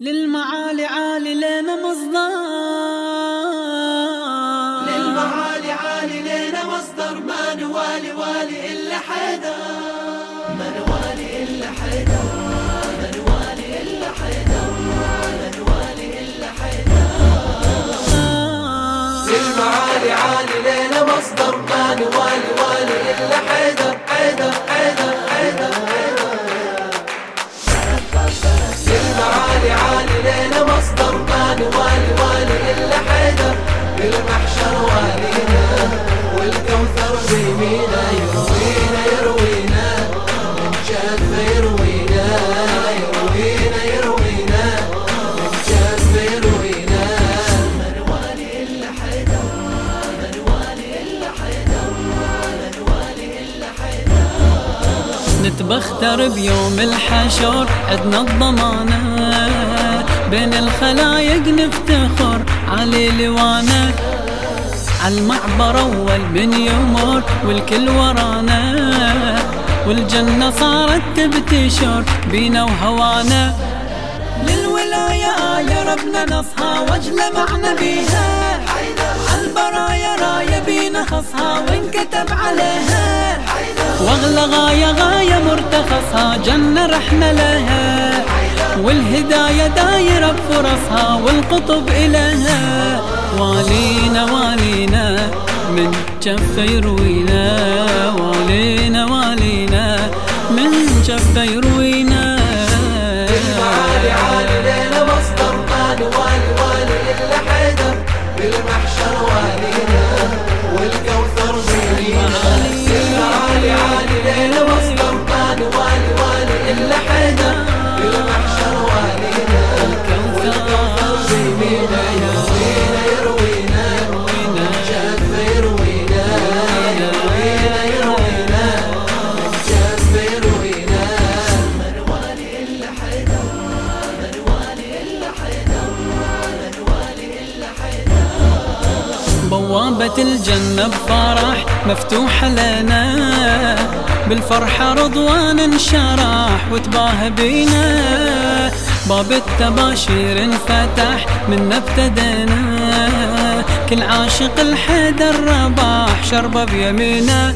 للمعالي عالي لنا مصدر. للمعالي عالي لنا مصدر. ما نوالي والي إلا حدا إلا إلا إلا للمعالي عالي لنا مصدر. ما نوالي والي إلا حدا حدا حدا حدا نتبختر بيوم الحشر عدنا الضمانة بين الخلايق نفتخر علي لوانا. عالمعبر أول من يمر والكل ورانا. والجنة صارت تبتشر بينا وهوانا. للولاية آية ربنا نصها وجل معنا بيها. عالبرايا راية بينا خصها وانكتب عليها. واغلى غاية غاية مرتخصها جنة رحنا لها. والهداية دايرة بفرصها والقطب إلها. والينا والينا من جفة يروينا. والينا والينا من جفة يروينا. بوابة الجنة بفرح مفتوحة لنا. بالفرحة رضوان انشرح وتباهى بينا. باب التباشير انفتح من ابتدينا. كل عاشق الحيدر رباح شربة بيمينه.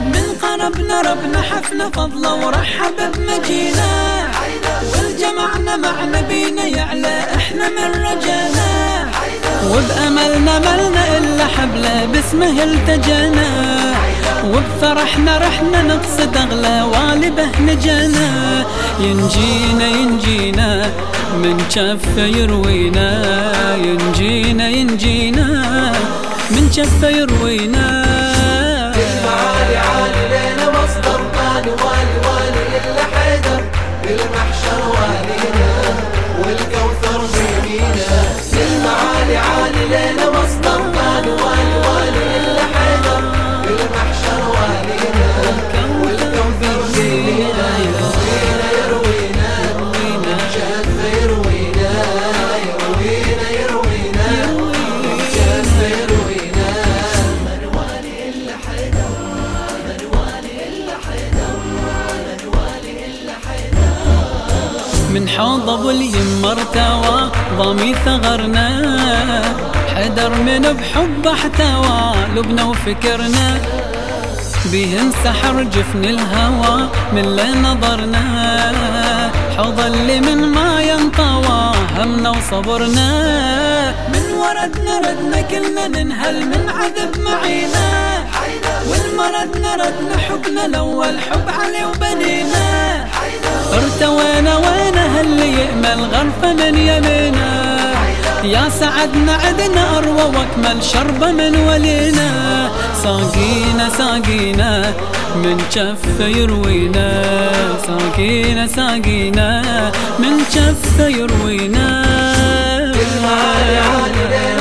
من قربنا ربنا حفلة فضله ورحب بمجينا. والجمعنا مع نبينا يعلى إحنا من رجانا. وبأملنا ملنا إلا حبلة باسمه التجانا وبفرحنا رحنا نقصد أغلى والبه نجانا ينجينا ينجينا من شفه يروينا. ينجينا ينجينا من شفه يروينا. من حوض أبو اليم ارتوى ضمي ثغرنا. حدر من بحب احتوى لبنا وفكرنا. به انسحر جفن الهوى من اللي نظرنا. حوض اللي من ما ينطوى همنا وصبرنا. من وردنا ردنا كلنا ننهل من عذب معينا. والمرد ردنا حبنا الأول حب علي وبنينا. صرت وأنا وأنا هل يأمل غرفة من يمينا يا سعدنا نعدنا أروى واكمل شربة من ولينا ساقينا ساقينا من شف يروينا. ساقينا ساقينا من شف يروينا. بالله